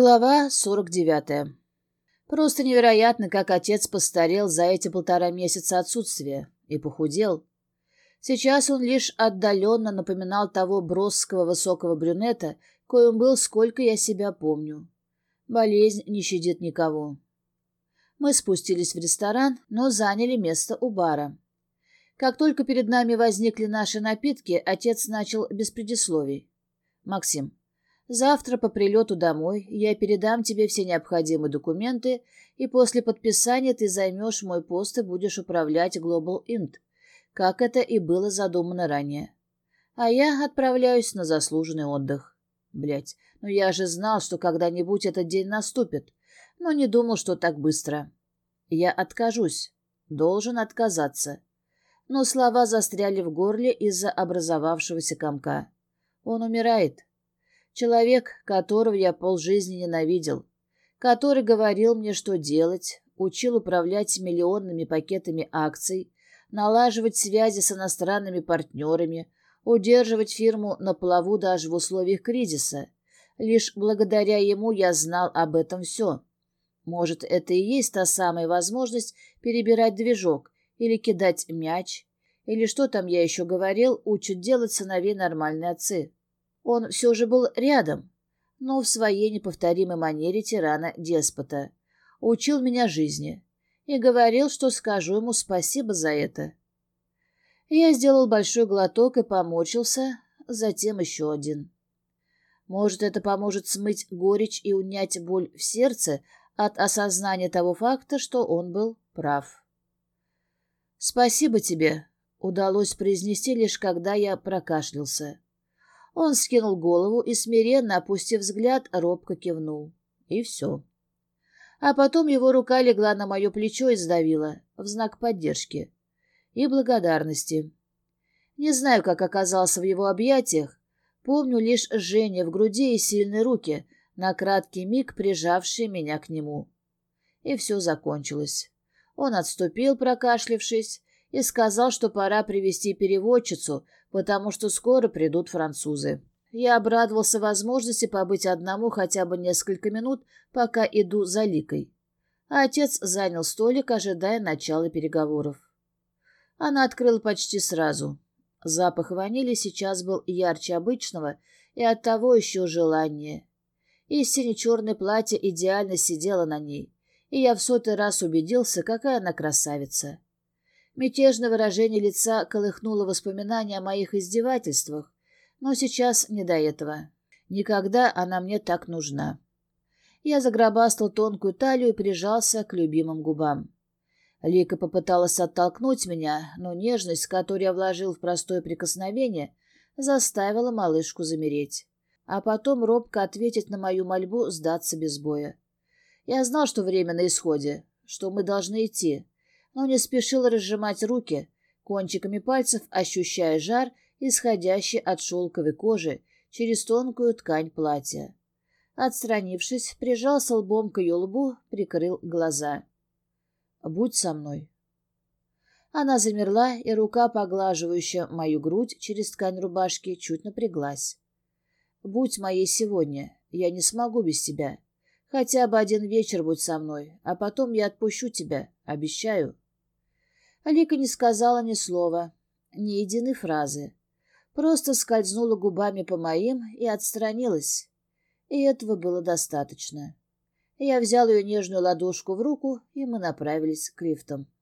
Глава 49. Просто невероятно, как отец постарел за эти полтора месяца отсутствия и похудел. Сейчас он лишь отдаленно напоминал того броского высокого брюнета, коим был, сколько я себя помню. Болезнь не щадит никого. Мы спустились в ресторан, но заняли место у бара. Как только перед нами возникли наши напитки, отец начал без предисловий. «Максим, Завтра по прилету домой я передам тебе все необходимые документы, и после подписания ты займешь мой пост и будешь управлять Global Int, как это и было задумано ранее. А я отправляюсь на заслуженный отдых. Блять, ну я же знал, что когда-нибудь этот день наступит, но не думал, что так быстро. Я откажусь. Должен отказаться. Но слова застряли в горле из-за образовавшегося комка. Он умирает. Человек, которого я полжизни ненавидел, который говорил мне, что делать, учил управлять миллионными пакетами акций, налаживать связи с иностранными партнерами, удерживать фирму на плаву даже в условиях кризиса. Лишь благодаря ему я знал об этом все. Может, это и есть та самая возможность перебирать движок или кидать мяч, или что там я еще говорил, учат делать сыновей нормальные отцы. Он все же был рядом, но в своей неповторимой манере тирана-деспота. Учил меня жизни и говорил, что скажу ему спасибо за это. Я сделал большой глоток и помочился, затем еще один. Может, это поможет смыть горечь и унять боль в сердце от осознания того факта, что он был прав. «Спасибо тебе», — удалось произнести лишь когда я прокашлялся. Он скинул голову и, смиренно опустив взгляд, робко кивнул. И все. А потом его рука легла на мое плечо и сдавила, в знак поддержки и благодарности. Не знаю, как оказался в его объятиях, помню лишь жжение в груди и сильные руки, на краткий миг прижавшие меня к нему. И все закончилось. Он отступил, прокашлившись, и сказал, что пора привести переводчицу, потому что скоро придут французы. Я обрадовался возможности побыть одному хотя бы несколько минут, пока иду за Ликой. А отец занял столик, ожидая начала переговоров. Она открыла почти сразу. Запах ванили сейчас был ярче обычного и оттого еще желание. И сине-черное платье идеально сидело на ней, и я в сотый раз убедился, какая она красавица. Мятежное выражение лица колыхнуло воспоминания о моих издевательствах, но сейчас не до этого. Никогда она мне так нужна. Я загробастал тонкую талию и прижался к любимым губам. Лика попыталась оттолкнуть меня, но нежность, которую я вложил в простое прикосновение, заставила малышку замереть, а потом робко ответить на мою мольбу сдаться без боя. Я знал, что время на исходе, что мы должны идти, но не спешил разжимать руки, кончиками пальцев ощущая жар, исходящий от шелковой кожи через тонкую ткань платья. Отстранившись, прижался лбом к ее лбу, прикрыл глаза. «Будь со мной». Она замерла, и рука, поглаживающая мою грудь через ткань рубашки, чуть напряглась. «Будь моей сегодня, я не смогу без тебя. Хотя бы один вечер будь со мной, а потом я отпущу тебя, обещаю». Алика не сказала ни слова, ни единой фразы. Просто скользнула губами по моим и отстранилась. И этого было достаточно. Я взял ее нежную ладошку в руку, и мы направились к лифтам.